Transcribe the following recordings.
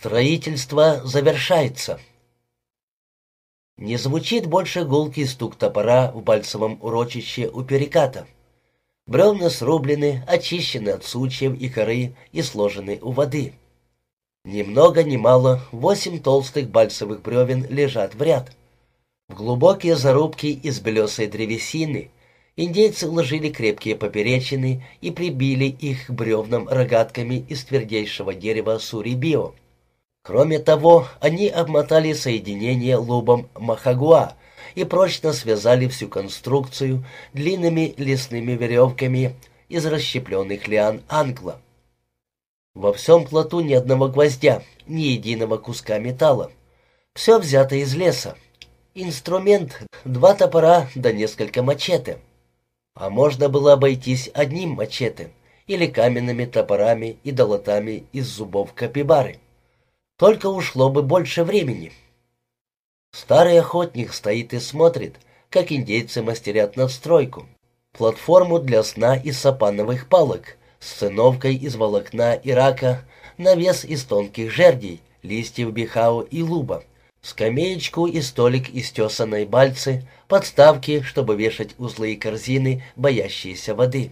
Строительство завершается. Не звучит больше гулкий стук топора в бальцевом урочище у переката. Бревна срублены, очищены от сучьев и коры и сложены у воды. Ни много ни мало, восемь толстых бальцевых бревен лежат в ряд. В глубокие зарубки из белесой древесины индейцы уложили крепкие поперечины и прибили их к бревнам рогатками из твердейшего дерева сурибио. Кроме того, они обмотали соединение лубом махагуа и прочно связали всю конструкцию длинными лесными веревками из расщепленных лиан англа. Во всем плоту ни одного гвоздя, ни единого куска металла. Все взято из леса. Инструмент — два топора да несколько мачете. А можно было обойтись одним мачете или каменными топорами и долотами из зубов капибары. Только ушло бы больше времени. Старый охотник стоит и смотрит, как индейцы мастерят надстройку. Платформу для сна из сапановых палок, с циновкой из волокна и рака, навес из тонких жердей, листьев бихао и луба, скамеечку и столик из тесаной бальцы, подставки, чтобы вешать узлы и корзины, боящиеся воды.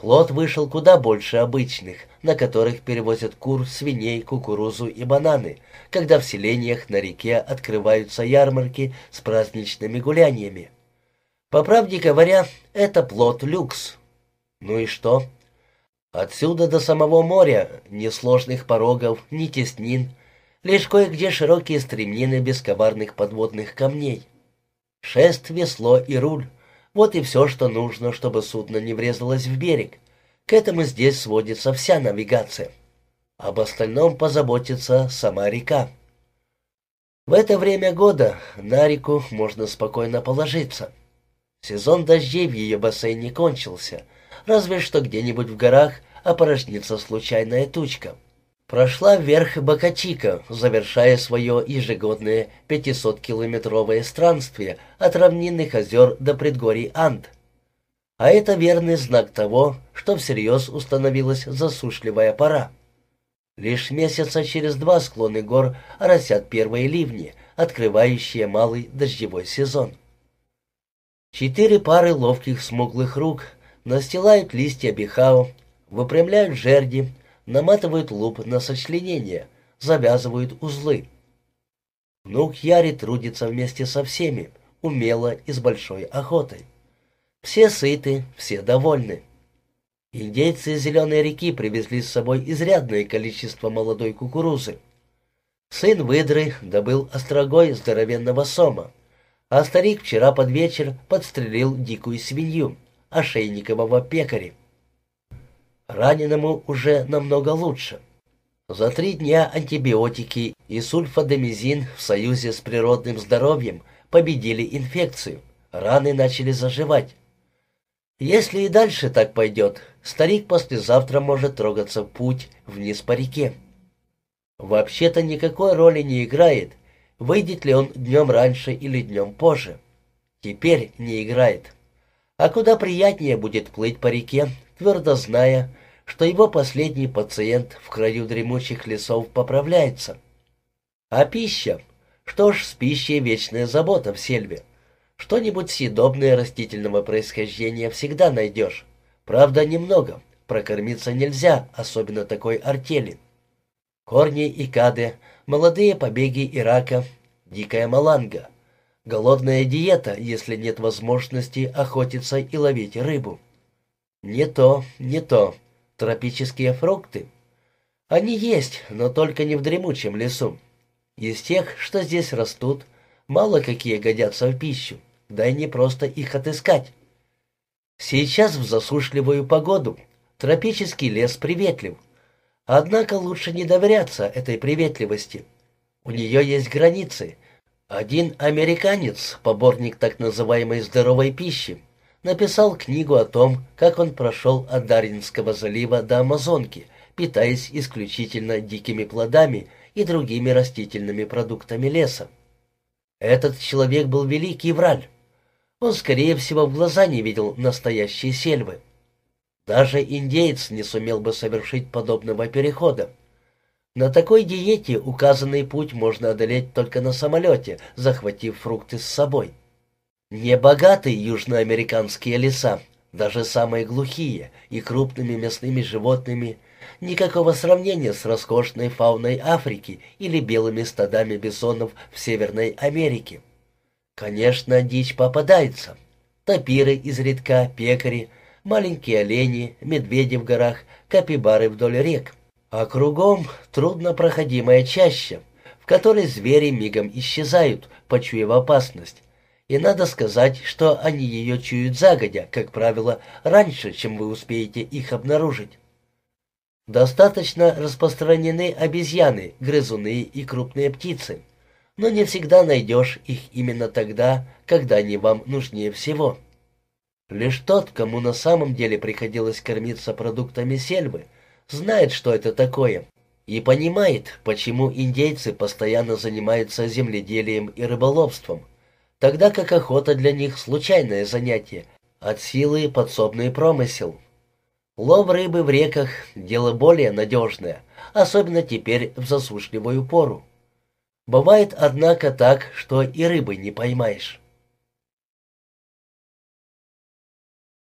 Плод вышел куда больше обычных, на которых перевозят кур, свиней, кукурузу и бананы, когда в селениях на реке открываются ярмарки с праздничными гуляниями. По правде говоря, это плод люкс. Ну и что? Отсюда до самого моря ни сложных порогов, ни теснин, лишь кое-где широкие стремнины без коварных подводных камней. Шест, весло и руль — вот и все, что нужно, чтобы судно не врезалось в берег. К этому здесь сводится вся навигация. Об остальном позаботится сама река. В это время года на реку можно спокойно положиться. Сезон дождей в ее бассейне кончился, разве что где-нибудь в горах опорожнится случайная тучка прошла вверх Бакачика, завершая свое ежегодное 500-километровое странствие от равнинных озер до предгорий Анд. А это верный знак того, что всерьез установилась засушливая пора. Лишь месяца через два склоны гор оросят первые ливни, открывающие малый дождевой сезон. Четыре пары ловких смуглых рук настилают листья бихао, выпрямляют жерди, наматывают луп на сочленение, завязывают узлы. Внук Яри трудится вместе со всеми, умело и с большой охотой. Все сыты, все довольны. Индейцы Зеленой реки привезли с собой изрядное количество молодой кукурузы. Сын выдры добыл острогой здоровенного сома, а старик вчера под вечер подстрелил дикую свинью, ошейникового пекаря. Раненому уже намного лучше. За три дня антибиотики и сульфадемизин в союзе с природным здоровьем победили инфекцию. Раны начали заживать. Если и дальше так пойдет, старик послезавтра может трогаться в путь вниз по реке. Вообще-то никакой роли не играет, выйдет ли он днем раньше или днем позже. Теперь не играет. А куда приятнее будет плыть по реке, твердо зная, что его последний пациент в краю дремучих лесов поправляется. А пища? Что ж, с пищей вечная забота в сельве. Что-нибудь съедобное растительного происхождения всегда найдешь. Правда, немного. Прокормиться нельзя, особенно такой артели. Корни и кады, молодые побеги Ирака, дикая маланга. Голодная диета, если нет возможности охотиться и ловить рыбу. Не то, не то. Тропические фрукты? Они есть, но только не в дремучем лесу. Из тех, что здесь растут, мало какие годятся в пищу, да и не просто их отыскать. Сейчас в засушливую погоду тропический лес приветлив, однако лучше не доверяться этой приветливости. У нее есть границы. Один американец, поборник так называемой здоровой пищи, написал книгу о том, как он прошел от Даринского залива до Амазонки, питаясь исключительно дикими плодами и другими растительными продуктами леса. Этот человек был великий враль. Он, скорее всего, в глаза не видел настоящие сельвы. Даже индеец не сумел бы совершить подобного перехода. На такой диете указанный путь можно одолеть только на самолете, захватив фрукты с собой. Небогатые южноамериканские леса, даже самые глухие и крупными мясными животными, никакого сравнения с роскошной фауной Африки или белыми стадами бизонов в Северной Америке. Конечно, дичь попадается. Тапиры изредка, пекари, маленькие олени, медведи в горах, капибары вдоль рек. А кругом труднопроходимая чаща, в которой звери мигом исчезают, почуяв опасность, и надо сказать, что они ее чуют загодя, как правило, раньше, чем вы успеете их обнаружить. Достаточно распространены обезьяны, грызуны и крупные птицы, но не всегда найдешь их именно тогда, когда они вам нужнее всего. Лишь тот, кому на самом деле приходилось кормиться продуктами сельвы, знает, что это такое, и понимает, почему индейцы постоянно занимаются земледелием и рыболовством, тогда как охота для них случайное занятие, от силы подсобный промысел. Лов рыбы в реках – дело более надежное, особенно теперь в засушливую пору. Бывает, однако, так, что и рыбы не поймаешь.